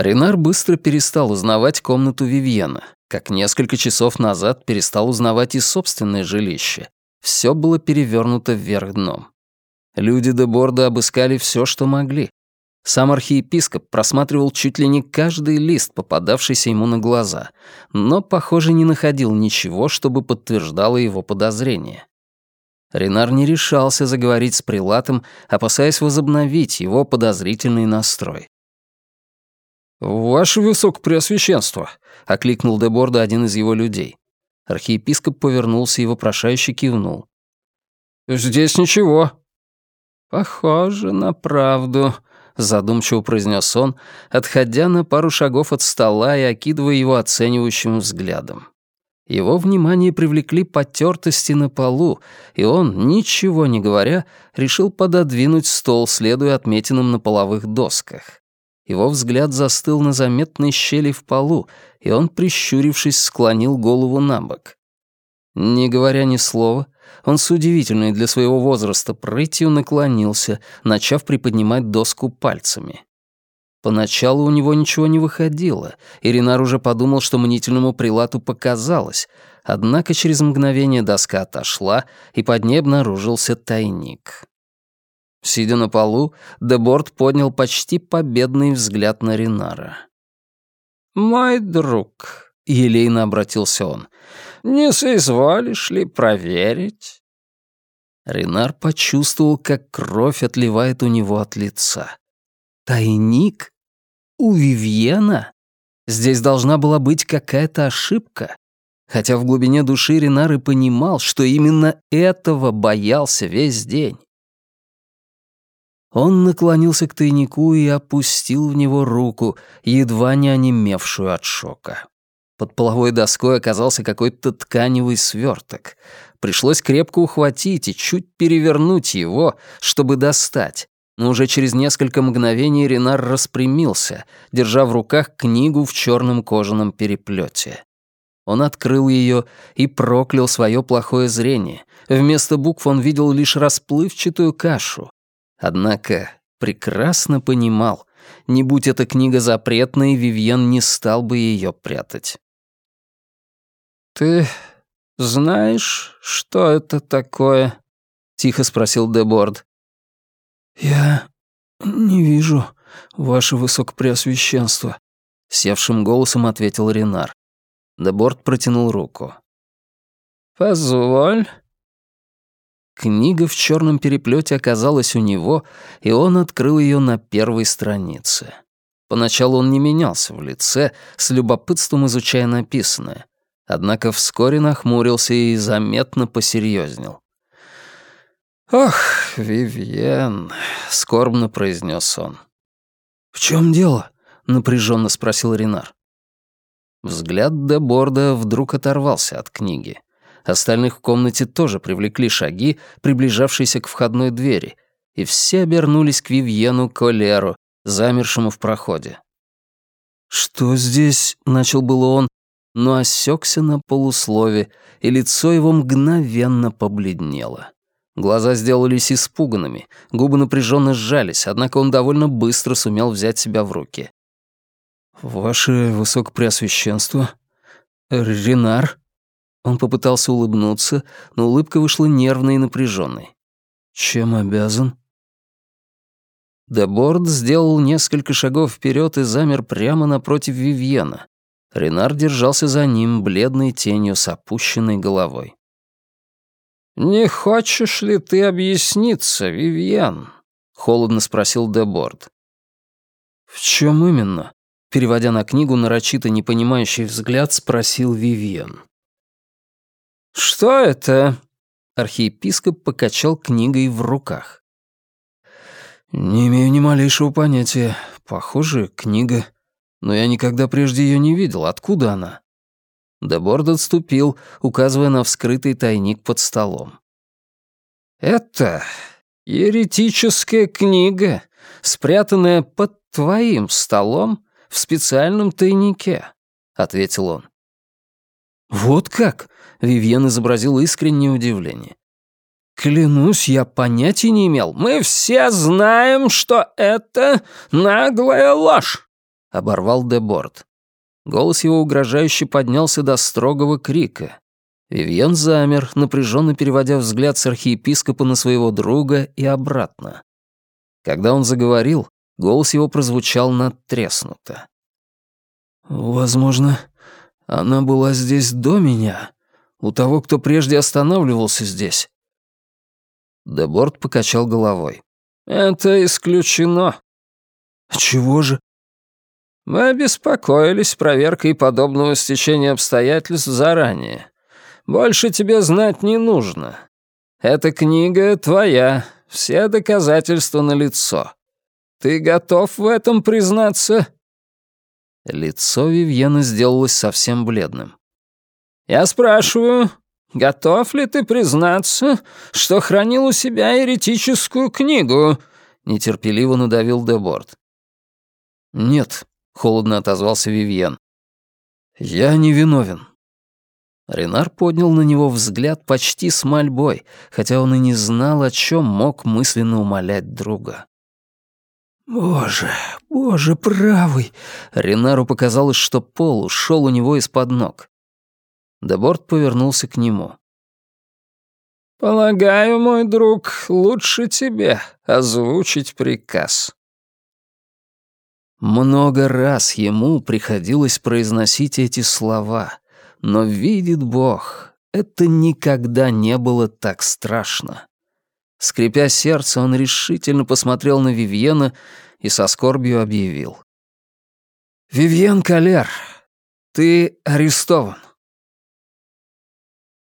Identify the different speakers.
Speaker 1: Ренар быстро перестал узнавать комнату Вивьена, как несколько часов назад перестал узнавать и собственное жилище. Все было перевернуто вверх дном. Люди де Борда обыскали все, что могли. Сам архиепископ просматривал чуть ли не каждый лист, попадавшийся ему на глаза, но, похоже, не находил ничего, чтобы подтверждало его подозрения. Ренар не решался заговорить с прилатом, опасаясь возобновить его подозрительный настрой. «Ваше Высокопреосвященство!» — окликнул Деборда один из его людей. Архиепископ повернулся и вопрошающе кивнул. «Здесь ничего». «Похоже на правду», — задумчиво произнес он, отходя на пару шагов от стола и окидывая его оценивающим взглядом. Его внимание привлекли потертости на полу, и он, ничего не говоря, решил пододвинуть стол, следуя отметинам на половых досках. Его взгляд застыл на заметной щели в полу, и он, прищурившись, склонил голову на бок. Не говоря ни слова, он с удивительной для своего возраста прытью наклонился, начав приподнимать доску пальцами. Поначалу у него ничего не выходило, и Ренар уже подумал, что мнительному прилату показалось, однако через мгновение доска отошла, и под ней обнаружился тайник. Сидя на полу, Деборт поднял почти победный взгляд на Ринара. «Мой друг», — елейно обратился он, — «не соизволишь ли проверить?» Ренар почувствовал, как кровь отливает у него от лица. «Тайник? У Вивьена? Здесь должна была быть какая-то ошибка». Хотя в глубине души Ренар и понимал, что именно этого боялся весь день. Он наклонился к тайнику и опустил в него руку, едва не онемевшую от шока. Под половой доской оказался какой-то тканевый сверток. Пришлось крепко ухватить и чуть перевернуть его, чтобы достать. Но уже через несколько мгновений Ренар распрямился, держа в руках книгу в черном кожаном переплете. Он открыл ее и проклял свое плохое зрение. Вместо букв он видел лишь расплывчатую кашу, Однако прекрасно понимал, не будь эта книга запретной, Вивьен не стал бы ее прятать. «Ты знаешь, что это такое?» — тихо спросил Деборд. «Я не вижу, ваше высокопреосвященство», — севшим голосом ответил Ренар. Деборд протянул руку. «Позволь Книга в черном переплете оказалась у него, и он открыл ее на первой странице. Поначалу он не менялся в лице, с любопытством изучая написанное. Однако вскоре нахмурился и заметно посерьезнел. «Ох, Вивьен», — скорбно произнес он. «В чем дело?» — напряженно спросил Ренар. Взгляд Деборда вдруг оторвался от книги. Остальных в комнате тоже привлекли шаги, приближавшиеся к входной двери, и все обернулись к Вивьену Колеру, замершему в проходе. «Что здесь?» — начал было он, но осекся на полуслове, и лицо его мгновенно побледнело. Глаза сделались испуганными, губы напряженно сжались, однако он довольно быстро сумел взять себя в руки. «Ваше Высокопреосвященство? Ренар?» Он попытался улыбнуться, но улыбка вышла нервной и напряженной. «Чем обязан?» Деборд сделал несколько шагов вперед и замер прямо напротив Вивьена. Ренар держался за ним, бледной тенью с опущенной головой. «Не хочешь ли ты объясниться, Вивьен?» — холодно спросил Деборд. «В чем именно?» — переводя на книгу нарочито непонимающий взгляд, спросил Вивьен. «Что это?» Архиепископ покачал книгой в руках. «Не имею ни малейшего понятия. Похоже, книга. Но я никогда прежде ее не видел. Откуда она?» Деборд отступил, указывая на вскрытый тайник под столом. «Это еретическая книга, спрятанная под твоим столом в специальном тайнике», — ответил он. «Вот как?» — Вивьен изобразил искреннее удивление. «Клянусь, я понятия не имел. Мы все знаем, что это наглая ложь!» — оборвал Деборд. Голос его угрожающе поднялся до строгого крика. Вивьен замер, напряженно переводя взгляд с архиепископа на своего друга и обратно. Когда он заговорил, голос его прозвучал надтреснуто. «Возможно, она была здесь до меня, у того, кто прежде останавливался здесь». Деборд покачал головой. «Это исключено». «Чего же?» «Мы обеспокоились проверкой подобного стечения обстоятельств заранее. Больше тебе знать не нужно. Эта книга твоя, все доказательства налицо. Ты готов в этом признаться?» Лицо Вивьена сделалось совсем бледным. «Я спрашиваю, готов ли ты признаться, что хранил у себя еретическую книгу?» Нетерпеливо надавил Деборд. «Нет», — холодно отозвался Вивьен. «Я не виновен». Ренар поднял на него взгляд почти с мольбой, хотя он и не знал, о чем мог мысленно умолять друга. «Боже, боже правый!» Ренару показалось, что пол ушел у него из-под ног. Деборт повернулся к нему. «Полагаю, мой друг, лучше тебе озвучить приказ». Много раз ему приходилось произносить эти слова, но видит Бог, это никогда не было так страшно. Скрипя сердце, он решительно посмотрел на Вивьена и со скорбью объявил. «Вивьен Калер, ты арестован».